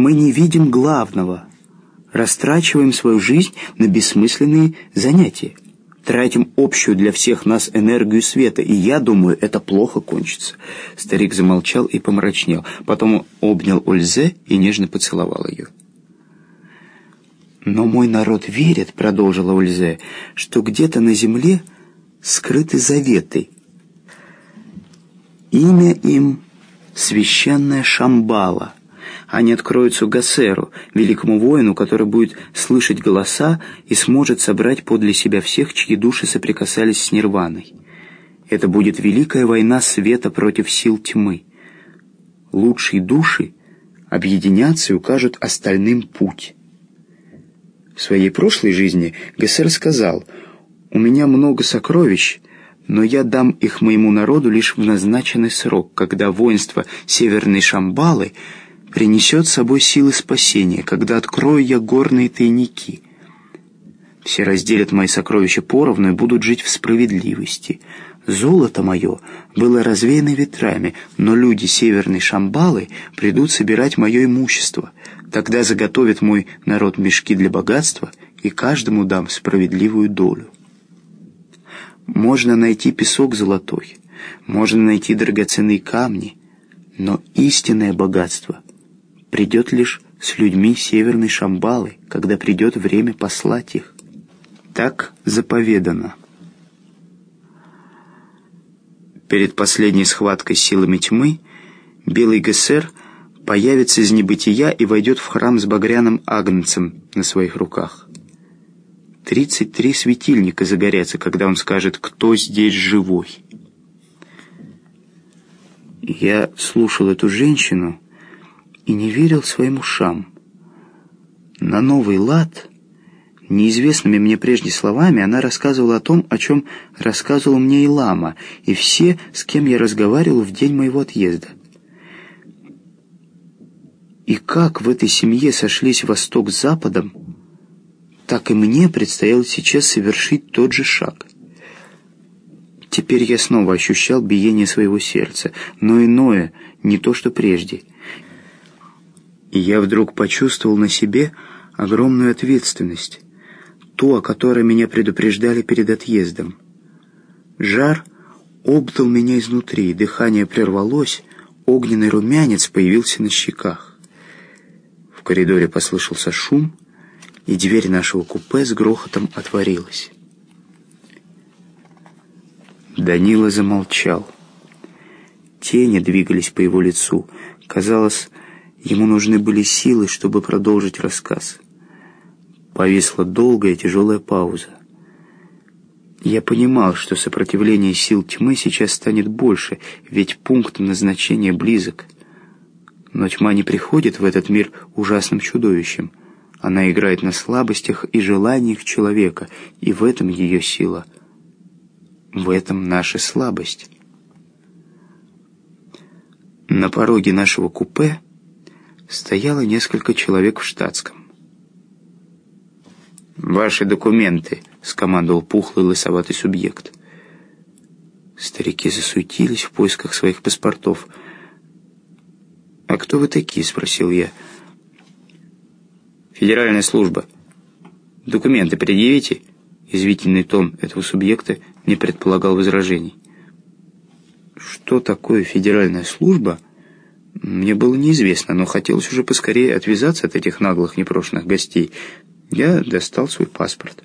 мы не видим главного, растрачиваем свою жизнь на бессмысленные занятия, тратим общую для всех нас энергию света, и я думаю, это плохо кончится». Старик замолчал и помрачнел, потом обнял Ользе и нежно поцеловал ее. «Но мой народ верит, — продолжила Ульзе, — что где-то на земле скрыты заветы. Имя им — священная Шамбала. Они откроются Гасеру, великому воину, который будет слышать голоса и сможет собрать подле себя всех, чьи души соприкасались с нирваной. Это будет великая война света против сил тьмы. Лучшие души объединятся и укажут остальным путь». В своей прошлой жизни Гессер сказал, «У меня много сокровищ, но я дам их моему народу лишь в назначенный срок, когда воинство Северной Шамбалы принесет с собой силы спасения, когда открою я горные тайники. Все разделят мои сокровища поровну и будут жить в справедливости. Золото мое было развеяно ветрами, но люди Северной Шамбалы придут собирать мое имущество. Тогда заготовит мой народ мешки для богатства, и каждому дам справедливую долю. Можно найти песок золотой, можно найти драгоценные камни, но истинное богатство придет лишь с людьми Северной Шамбалы, когда придет время послать их. Так заповедано. Перед последней схваткой с силами тьмы Белый Гессер появится из небытия и войдет в храм с багряным агнцем на своих руках. Тридцать три светильника загорятся, когда он скажет «Кто здесь живой?». Я слушал эту женщину и не верил своим ушам. На новый лад Неизвестными мне прежде словами она рассказывала о том, о чем рассказывала мне и лама, и все, с кем я разговаривал в день моего отъезда. И как в этой семье сошлись Восток с Западом, так и мне предстояло сейчас совершить тот же шаг. Теперь я снова ощущал биение своего сердца, но иное, не то что прежде. И я вдруг почувствовал на себе огромную ответственность ту, о которой меня предупреждали перед отъездом. Жар обдал меня изнутри, дыхание прервалось, огненный румянец появился на щеках. В коридоре послышался шум, и дверь нашего купе с грохотом отворилась. Данила замолчал. Тени двигались по его лицу. Казалось, ему нужны были силы, чтобы продолжить рассказ. Повисла долгая тяжелая пауза. Я понимал, что сопротивление сил тьмы сейчас станет больше, ведь пункт назначения близок. Но тьма не приходит в этот мир ужасным чудовищем. Она играет на слабостях и желаниях человека, и в этом ее сила. В этом наша слабость. На пороге нашего купе стояло несколько человек в штатском. «Ваши документы», — скомандовал пухлый лысоватый субъект. Старики засуетились в поисках своих паспортов. «А кто вы такие?» — спросил я. «Федеральная служба. Документы предъявите?» Извительный тон этого субъекта не предполагал возражений. Что такое федеральная служба, мне было неизвестно, но хотелось уже поскорее отвязаться от этих наглых непрошенных гостей — я достал свой паспорт.